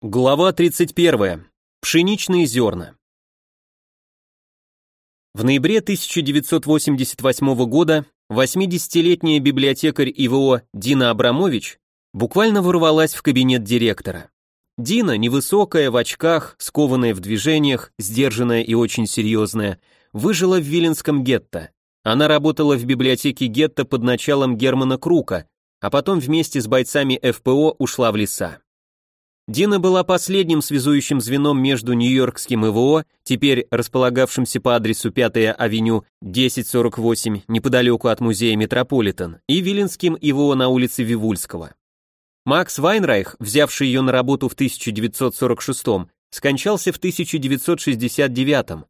Глава 31. Пшеничные зерна. В ноябре 1988 года 80-летняя библиотекарь ИВО Дина Абрамович буквально ворвалась в кабинет директора. Дина, невысокая, в очках, скованная в движениях, сдержанная и очень серьезная, выжила в Виленском гетто. Она работала в библиотеке гетто под началом Германа Крука, а потом вместе с бойцами ФПО ушла в леса. Дина была последним связующим звеном между Нью-Йоркским ИВО, теперь располагавшимся по адресу 5-я авеню 1048, неподалеку от музея Метрополитен, и Виленским ИВО на улице Вивульского. Макс Вайнрайх, взявший ее на работу в 1946 скончался в 1969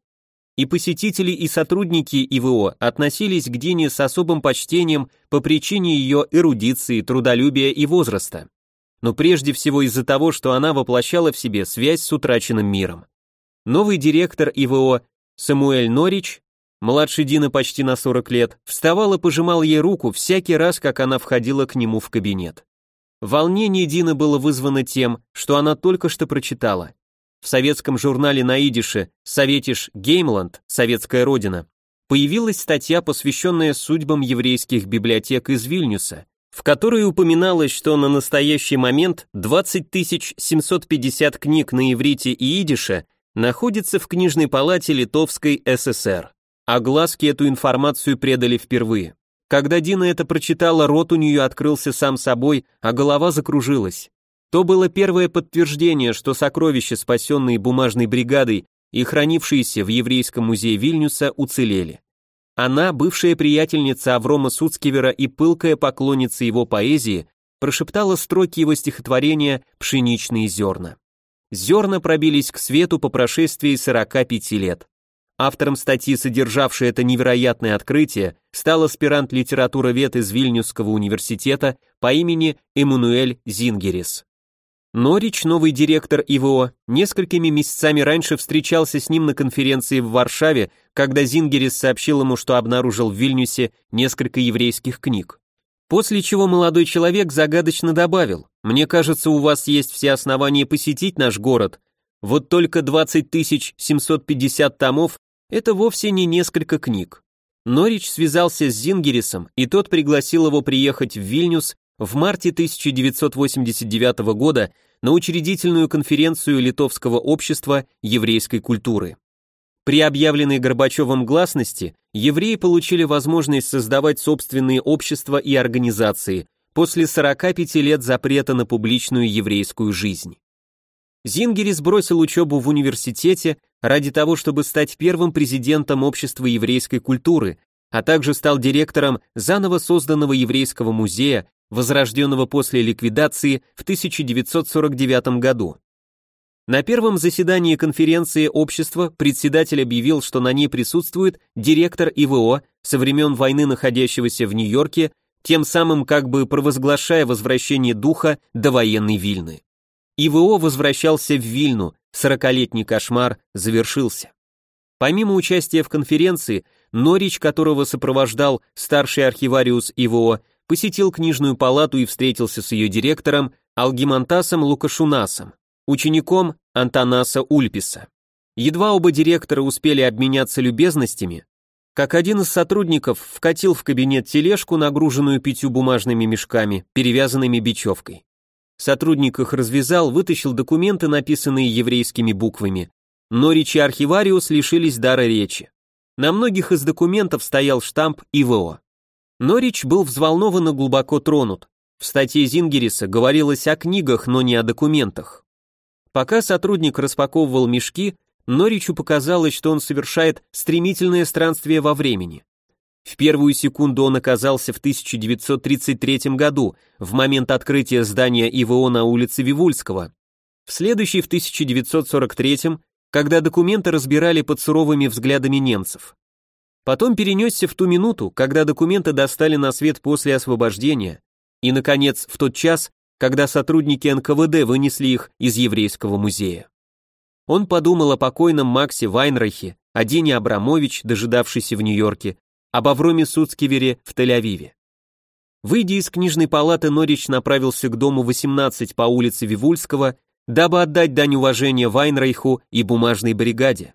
и посетители и сотрудники ИВО относились к Дине с особым почтением по причине ее эрудиции, трудолюбия и возраста но прежде всего из-за того, что она воплощала в себе связь с утраченным миром. Новый директор ИВО Самуэль Норич, младший Дина почти на 40 лет, вставал и пожимал ей руку всякий раз, как она входила к нему в кабинет. Волнение Дины было вызвано тем, что она только что прочитала. В советском журнале на идише «Советиш Геймланд. Советская Родина» появилась статья, посвященная судьбам еврейских библиотек из Вильнюса, в которой упоминалось, что на настоящий момент 20 750 книг на иврите и идише находятся в книжной палате Литовской ССР. А эту информацию предали впервые. Когда Дина это прочитала, рот у нее открылся сам собой, а голова закружилась. То было первое подтверждение, что сокровища, спасенные бумажной бригадой и хранившиеся в Еврейском музее Вильнюса, уцелели. Она, бывшая приятельница Аврома Суцкивера и пылкая поклонница его поэзии, прошептала строки его стихотворения «Пшеничные зерна». Зерна пробились к свету по прошествии 45 лет. Автором статьи, содержавшей это невероятное открытие, стал аспирант литературовед из Вильнюсского университета по имени Эммануэль Зингерис. Норич, новый директор ИВО, несколькими месяцами раньше встречался с ним на конференции в Варшаве, когда Зингерис сообщил ему, что обнаружил в Вильнюсе несколько еврейских книг. После чего молодой человек загадочно добавил, «Мне кажется, у вас есть все основания посетить наш город. Вот только 20 750 томов – это вовсе не несколько книг». Норич связался с Зингерисом, и тот пригласил его приехать в Вильнюс в марте 1989 года на учредительную конференцию Литовского общества еврейской культуры. При объявленной Горбачевым гласности евреи получили возможность создавать собственные общества и организации после 45 лет запрета на публичную еврейскую жизнь. Зингерис бросил учебу в университете ради того, чтобы стать первым президентом общества еврейской культуры, а также стал директором заново созданного еврейского музея возрожденного после ликвидации в 1949 году. На первом заседании конференции общества председатель объявил, что на ней присутствует директор ИВО со времен войны, находящегося в Нью-Йорке, тем самым как бы провозглашая возвращение духа до военной Вильны. ИВО возвращался в Вильну, сорокалетний кошмар завершился. Помимо участия в конференции, Норич, которого сопровождал старший архивариус ИВО, посетил книжную палату и встретился с ее директором Алгимантасом Лукашунасом, учеником Антонаса Ульписа. Едва оба директора успели обменяться любезностями, как один из сотрудников вкатил в кабинет тележку, нагруженную пятью бумажными мешками, перевязанными бечевкой. Сотрудник их развязал, вытащил документы, написанные еврейскими буквами, но речи архивариус лишились дара речи. На многих из документов стоял штамп ИВО. Норич был взволнован и глубоко тронут. В статье Зингериса говорилось о книгах, но не о документах. Пока сотрудник распаковывал мешки, Норичу показалось, что он совершает стремительное странствие во времени. В первую секунду он оказался в 1933 году, в момент открытия здания ИВО на улице Вивульского. В следующий в 1943, когда документы разбирали под суровыми взглядами немцев. Потом перенесся в ту минуту, когда документы достали на свет после освобождения, и, наконец, в тот час, когда сотрудники НКВД вынесли их из еврейского музея. Он подумал о покойном Максе Вайнрахе, о Дине Абрамович, дожидавшейся в Нью-Йорке, об Авроме Суцкевере в Тель-Авиве. Выйдя из книжной палаты, Норич направился к дому 18 по улице Вивульского, дабы отдать дань уважения Вайнрейху и бумажной бригаде.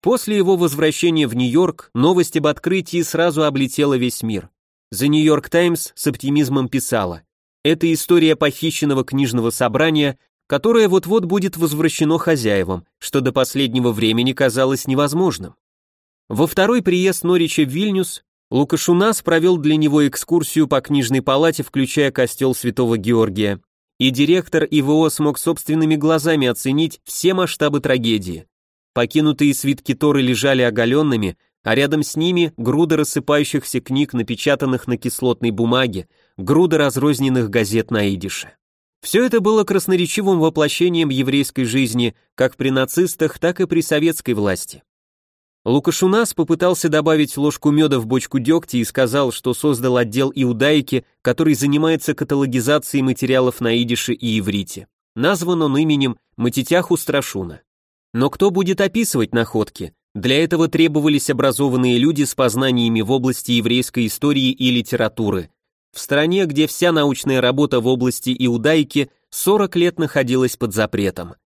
После его возвращения в Нью-Йорк новость об открытии сразу облетела весь мир. The New York Times с оптимизмом писала, это история похищенного книжного собрания, которое вот-вот будет возвращено хозяевам, что до последнего времени казалось невозможным. Во второй приезд Норича в Вильнюс Лукашунас провел для него экскурсию по книжной палате, включая костел Святого Георгия, и директор ИВО смог собственными глазами оценить все масштабы трагедии. Покинутые свитки Торы лежали оголенными, а рядом с ними груда рассыпающихся книг, напечатанных на кислотной бумаге, груда разрозненных газет на идише. Все это было красноречивым воплощением еврейской жизни как при нацистах, так и при советской власти. Лукашунас попытался добавить ложку меда в бочку дегтя и сказал, что создал отдел иудаики, который занимается каталогизацией материалов на идише и иврите. Назван он именем Матитяху Страшуна. Но кто будет описывать находки? Для этого требовались образованные люди с познаниями в области еврейской истории и литературы. В стране, где вся научная работа в области иудаики 40 лет находилась под запретом.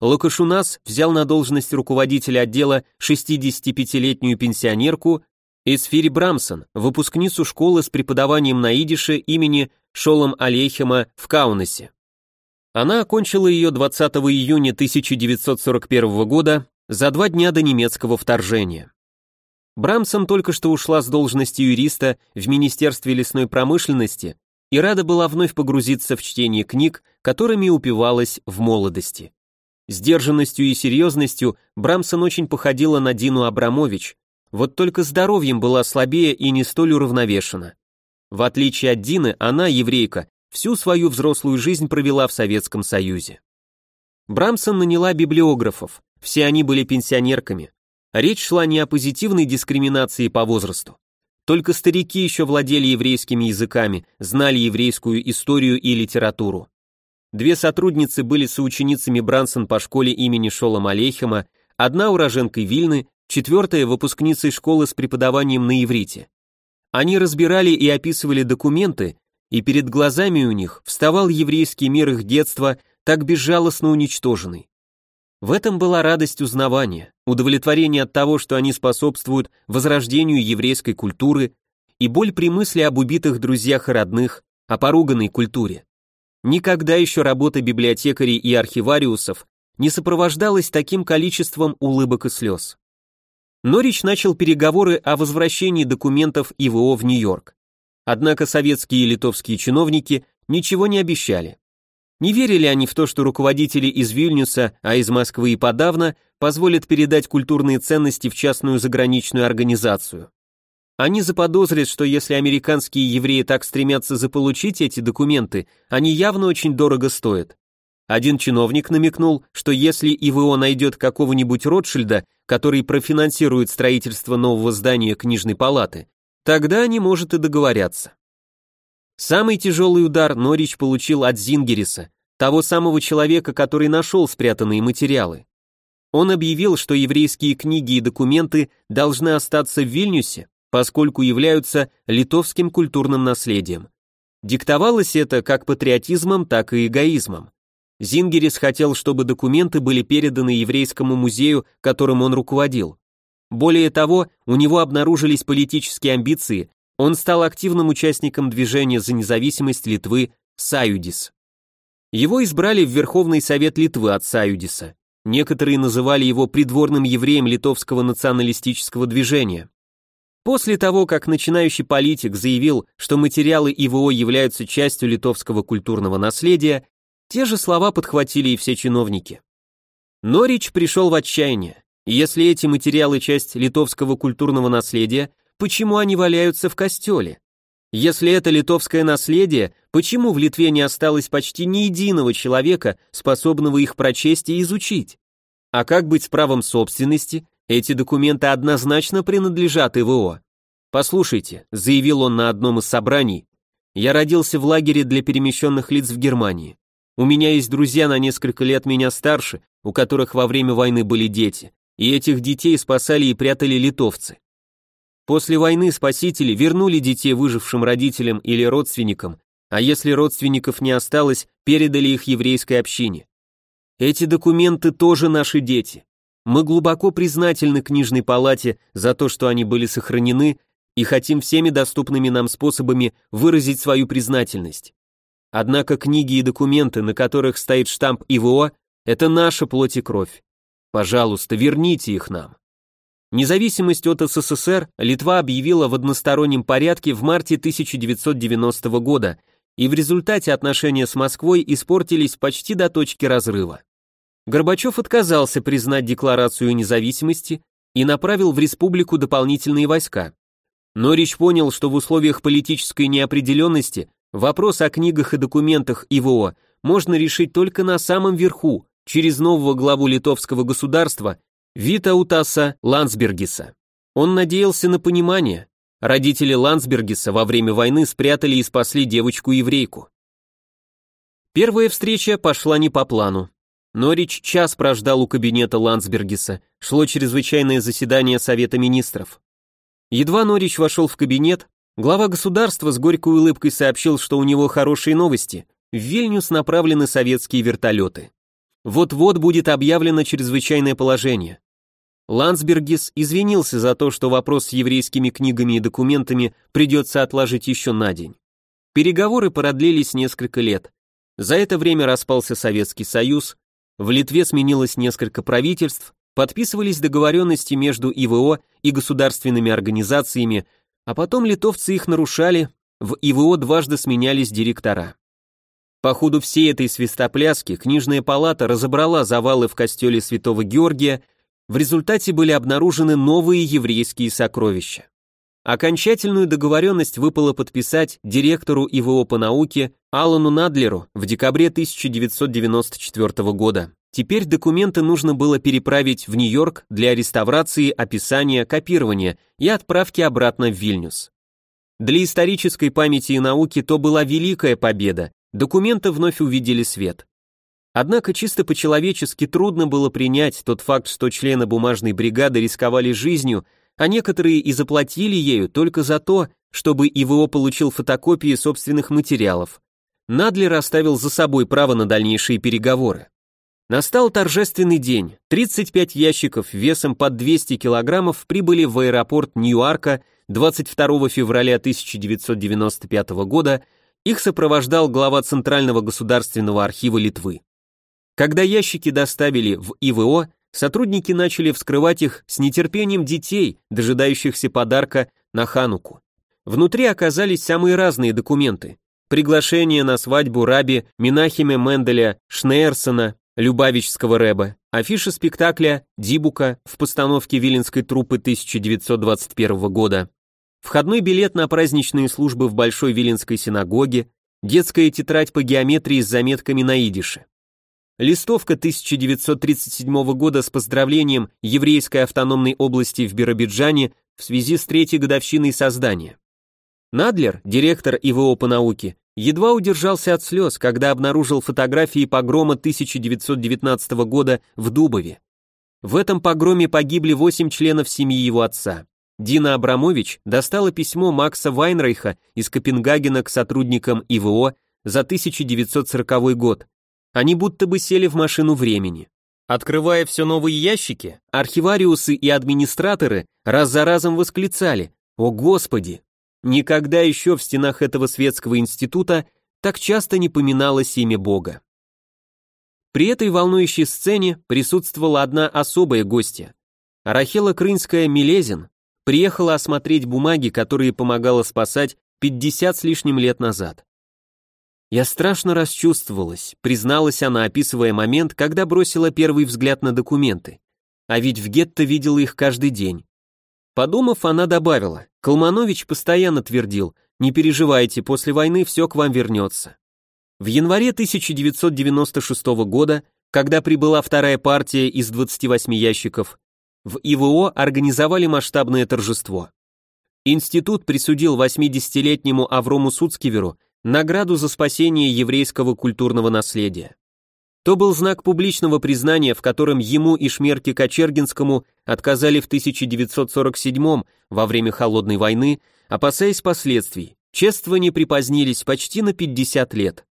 Лукашунас взял на должность руководителя отдела 65-летнюю пенсионерку Эсфири Брамсон, выпускницу школы с преподаванием на идише имени Шолом Алейхема в Каунасе. Она окончила ее 20 июня 1941 года за два дня до немецкого вторжения. Брамсон только что ушла с должности юриста в Министерстве лесной промышленности и рада была вновь погрузиться в чтение книг, которыми упивалась в молодости. Сдержанностью и серьезностью Брамсон очень походила на Дину Абрамович, вот только здоровьем была слабее и не столь уравновешена. В отличие от Дины, она, еврейка, всю свою взрослую жизнь провела в Советском Союзе. Брамсон наняла библиографов, все они были пенсионерками. Речь шла не о позитивной дискриминации по возрасту. Только старики еще владели еврейскими языками, знали еврейскую историю и литературу. Две сотрудницы были соученицами Брансон по школе имени Шола Алейхема, одна уроженкой Вильны, четвертая выпускницей школы с преподаванием на иврите. Они разбирали и описывали документы, и перед глазами у них вставал еврейский мир их детства, так безжалостно уничтоженный. В этом была радость узнавания, удовлетворение от того, что они способствуют возрождению еврейской культуры, и боль при мысли об убитых друзьях и родных, о поруганной культуре. Никогда еще работа библиотекарей и архивариусов не сопровождалась таким количеством улыбок и слез. Норич начал переговоры о возвращении документов ИВО в Нью-Йорк. Однако советские и литовские чиновники ничего не обещали. Не верили они в то, что руководители из Вильнюса, а из Москвы и подавно, позволят передать культурные ценности в частную заграничную организацию. Они заподозрят, что если американские евреи так стремятся заполучить эти документы, они явно очень дорого стоят. Один чиновник намекнул, что если ИВО найдет какого-нибудь Ротшильда, который профинансирует строительство нового здания книжной палаты, тогда они, может, и договорятся. Самый тяжелый удар Норич получил от Зингериса, того самого человека, который нашел спрятанные материалы. Он объявил, что еврейские книги и документы должны остаться в Вильнюсе, поскольку являются литовским культурным наследием. Диктовалось это как патриотизмом, так и эгоизмом. Зингерис хотел, чтобы документы были переданы еврейскому музею, которым он руководил. Более того, у него обнаружились политические амбиции, он стал активным участником движения за независимость Литвы «Саюдис». Его избрали в Верховный Совет Литвы от Саюдиса. Некоторые называли его придворным евреем литовского националистического движения. После того, как начинающий политик заявил, что материалы ИВО являются частью литовского культурного наследия, те же слова подхватили и все чиновники. Норич пришел в отчаяние. Если эти материалы часть литовского культурного наследия, почему они валяются в костеле? Если это литовское наследие, почему в Литве не осталось почти ни единого человека, способного их прочесть и изучить? А как быть с правом собственности, эти документы однозначно принадлежат ИВО. Послушайте, заявил он на одном из собраний, я родился в лагере для перемещенных лиц в Германии. У меня есть друзья на несколько лет меня старше, у которых во время войны были дети, и этих детей спасали и прятали литовцы. После войны спасители вернули детей выжившим родителям или родственникам, а если родственников не осталось, передали их еврейской общине. Эти документы тоже наши дети. Мы глубоко признательны книжной палате за то, что они были сохранены, и хотим всеми доступными нам способами выразить свою признательность. Однако книги и документы, на которых стоит штамп ИВО, это наша плоть и кровь. Пожалуйста, верните их нам. Независимость от СССР Литва объявила в одностороннем порядке в марте 1990 года, и в результате отношения с Москвой испортились почти до точки разрыва. Горбачев отказался признать декларацию независимости и направил в республику дополнительные войска. Норич понял, что в условиях политической неопределенности вопрос о книгах и документах ИВО можно решить только на самом верху, через нового главу литовского государства Витаутаса Ландсбергиса. Он надеялся на понимание. Родители Ландсбергиса во время войны спрятали и спасли девочку-еврейку. Первая встреча пошла не по плану. Норич час прождал у кабинета Ландсбергиса, шло чрезвычайное заседание Совета Министров. Едва Норич вошел в кабинет, глава государства с горькой улыбкой сообщил, что у него хорошие новости. В Вильнюс направлены советские вертолеты. Вот-вот будет объявлено чрезвычайное положение. Ландсбергис извинился за то, что вопрос с еврейскими книгами и документами придется отложить еще на день. Переговоры продлились несколько лет. За это время распался Советский Союз, в Литве сменилось несколько правительств, подписывались договоренности между ИВО и государственными организациями, а потом литовцы их нарушали, в ИВО дважды сменялись директора. По ходу всей этой свистопляски книжная палата разобрала завалы в костеле Святого Георгия, в результате были обнаружены новые еврейские сокровища. Окончательную договоренность выпало подписать директору ИВО по науке Алану Надлеру в декабре 1994 года. Теперь документы нужно было переправить в Нью-Йорк для реставрации, описания, копирования и отправки обратно в Вильнюс. Для исторической памяти и науки то была великая победа, документы вновь увидели свет. Однако чисто по-человечески трудно было принять тот факт, что члены бумажной бригады рисковали жизнью, а некоторые и заплатили ею только за то, чтобы ИВО получил фотокопии собственных материалов. Надлер оставил за собой право на дальнейшие переговоры. Настал торжественный день. 35 ящиков весом под 200 килограммов прибыли в аэропорт Ньюарка 22 февраля 1995 года их сопровождал глава Центрального государственного архива Литвы. Когда ящики доставили в ИВО, сотрудники начали вскрывать их с нетерпением детей, дожидающихся подарка на Хануку. Внутри оказались самые разные документы. Приглашение на свадьбу раби Минахиме Менделя Шнейерсона, Любавичского рэба, афиша спектакля «Дибука» в постановке Виленской труппы 1921 года, входной билет на праздничные службы в Большой Виленской синагоге, детская тетрадь по геометрии с заметками на идише. Листовка 1937 года с поздравлением еврейской автономной области в Биробиджане в связи с третьей годовщиной создания. Надлер, директор ИВО по науке, едва удержался от слез, когда обнаружил фотографии погрома 1919 года в Дубове. В этом погроме погибли 8 членов семьи его отца. Дина Абрамович достала письмо Макса Вайнрейха из Копенгагена к сотрудникам ИВО за 1940 год. Они будто бы сели в машину времени. Открывая все новые ящики, архивариусы и администраторы раз за разом восклицали «О Господи!». Никогда еще в стенах этого светского института так часто не поминалось имя Бога. При этой волнующей сцене присутствовала одна особая гостья. Рахела Крынская-Милезин, приехала осмотреть бумаги, которые помогала спасать 50 с лишним лет назад. Я страшно расчувствовалась, призналась она, описывая момент, когда бросила первый взгляд на документы. А ведь в гетто видела их каждый день. Подумав, она добавила, Колманович постоянно твердил, не переживайте, после войны все к вам вернется. В январе 1996 года, когда прибыла вторая партия из 28 ящиков, в ИВО организовали масштабное торжество. Институт присудил 80-летнему Аврому Суцкиверу награду за спасение еврейского культурного наследия. То был знак публичного признания, в котором ему и Шмерке Кочергинскому отказали в 1947 во время Холодной войны, опасаясь последствий. Чествования припозднились почти на 50 лет.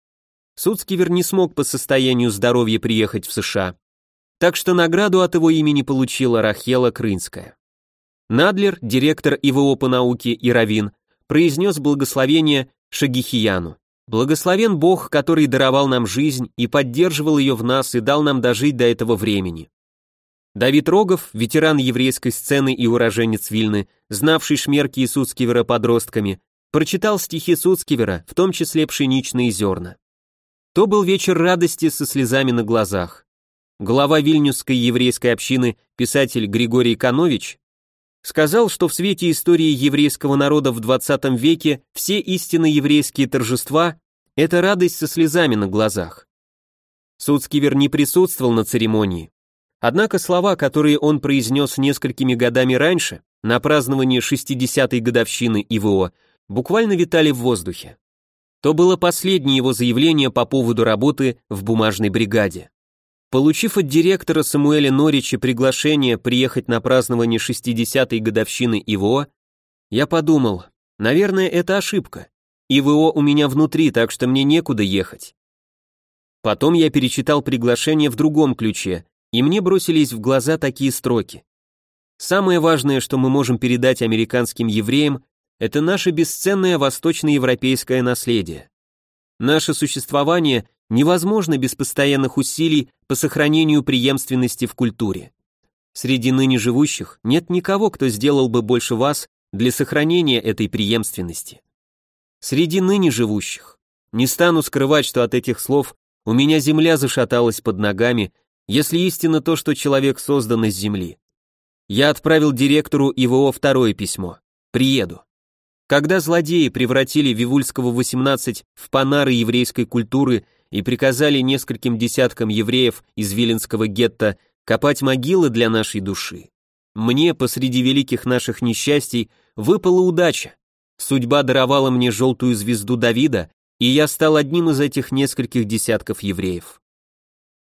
Суцкивер не смог по состоянию здоровья приехать в США, так что награду от его имени получила Рахела Крынская. Надлер, директор ИВО по науке и Равин, произнес благословение Шагихияну. Благословен Бог, который даровал нам жизнь и поддерживал ее в нас и дал нам дожить до этого времени. Давид Рогов, ветеран еврейской сцены и уроженец Вильны, знавший шмерки и Суцкивера подростками, прочитал стихи Суцкивера, в том числе «Пшеничные зерна». То был вечер радости со слезами на глазах. Глава Вильнюсской еврейской общины, писатель Григорий Канович, сказал, что в свете истории еврейского народа в 20 веке все истинно еврейские торжества – это радость со слезами на глазах. Суцкивер не присутствовал на церемонии, Однако слова, которые он произнес несколькими годами раньше, на праздновании 60-й годовщины ИВО, буквально витали в воздухе. То было последнее его заявление по поводу работы в бумажной бригаде. Получив от директора Самуэля Норича приглашение приехать на празднование 60-й годовщины ИВО, я подумал, наверное, это ошибка. ИВО у меня внутри, так что мне некуда ехать. Потом я перечитал приглашение в другом ключе, и мне бросились в глаза такие строки. Самое важное, что мы можем передать американским евреям, это наше бесценное восточноевропейское наследие. Наше существование невозможно без постоянных усилий по сохранению преемственности в культуре. Среди ныне живущих нет никого, кто сделал бы больше вас для сохранения этой преемственности. Среди ныне живущих. Не стану скрывать, что от этих слов у меня земля зашаталась под ногами, если истинно то, что человек создан из земли. Я отправил директору ИВО второе письмо. Приеду. Когда злодеи превратили Вивульского 18 в панары еврейской культуры и приказали нескольким десяткам евреев из Виленского гетто копать могилы для нашей души, мне посреди великих наших несчастий выпала удача. Судьба даровала мне желтую звезду Давида, и я стал одним из этих нескольких десятков евреев.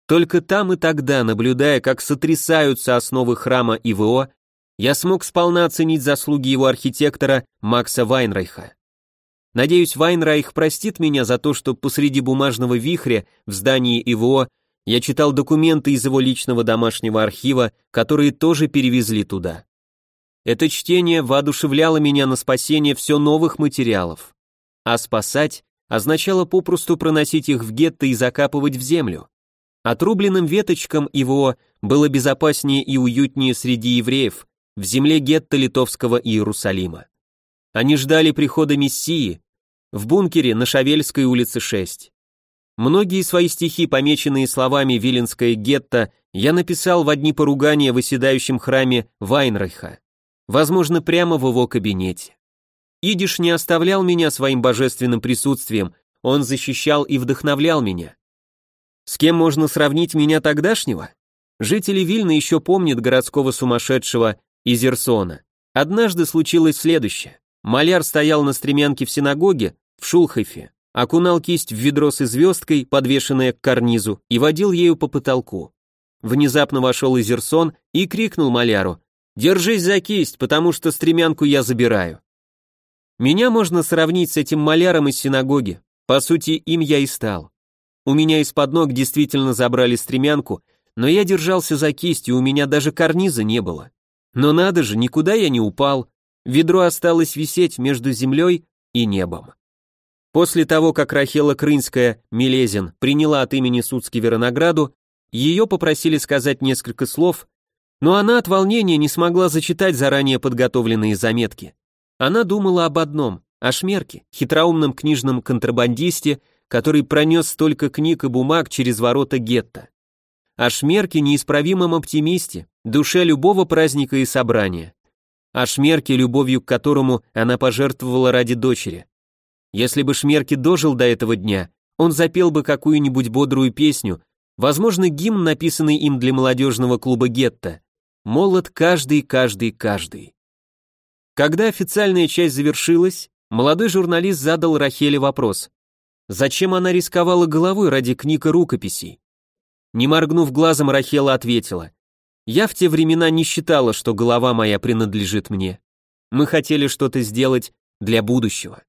Только там и тогда, наблюдая, как сотрясаются основы храма ИВО, я смог сполна оценить заслуги его архитектора Макса Вайнрайха. Надеюсь, Вайнрайх простит меня за то, что посреди бумажного вихря в здании ИВО я читал документы из его личного домашнего архива, которые тоже перевезли туда. Это чтение воодушевляло меня на спасение все новых материалов. А спасать означало попросту проносить их в гетто и закапывать в землю. Отрубленным веточкам его было безопаснее и уютнее среди евреев в земле гетто литовского Иерусалима. Они ждали прихода Мессии в бункере на Шавельской улице 6. Многие свои стихи, помеченные словами «Виленское гетто», я написал в одни поругания в оседающем храме Вайнрайха, возможно, прямо в его кабинете. Идиш не оставлял меня своим божественным присутствием, он защищал и вдохновлял меня. С кем можно сравнить меня тогдашнего? Жители Вильны еще помнят городского сумасшедшего Изерсона. Однажды случилось следующее. Маляр стоял на стремянке в синагоге в Шулхайфе, окунал кисть в ведро с звездкой, подвешенное к карнизу, и водил ею по потолку. Внезапно вошел Изерсон и крикнул Маляру «Держись за кисть, потому что стремянку я забираю». Меня можно сравнить с этим маляром из синагоги, по сути, им я и стал. У меня из-под ног действительно забрали стремянку, но я держался за кисть, и у меня даже карниза не было. Но надо же, никуда я не упал. Ведро осталось висеть между землей и небом. После того, как Рахела Крынская, Милезин, приняла от имени Суцкивера награду, ее попросили сказать несколько слов, но она от волнения не смогла зачитать заранее подготовленные заметки. Она думала об одном, о Шмерке, хитроумном книжном контрабандисте, который пронес столько книг и бумаг через ворота гетто. О Шмерке неисправимом оптимисте, душе любого праздника и собрания. О Шмерке, любовью к которому она пожертвовала ради дочери. Если бы Шмерке дожил до этого дня, он запел бы какую-нибудь бодрую песню, возможно, гимн, написанный им для молодежного клуба гетто. Молод каждый, каждый, каждый. Когда официальная часть завершилась, молодой журналист задал Рахеле вопрос. Зачем она рисковала головой ради книг и рукописей? Не моргнув глазом, Рахела ответила. Я в те времена не считала, что голова моя принадлежит мне. Мы хотели что-то сделать для будущего.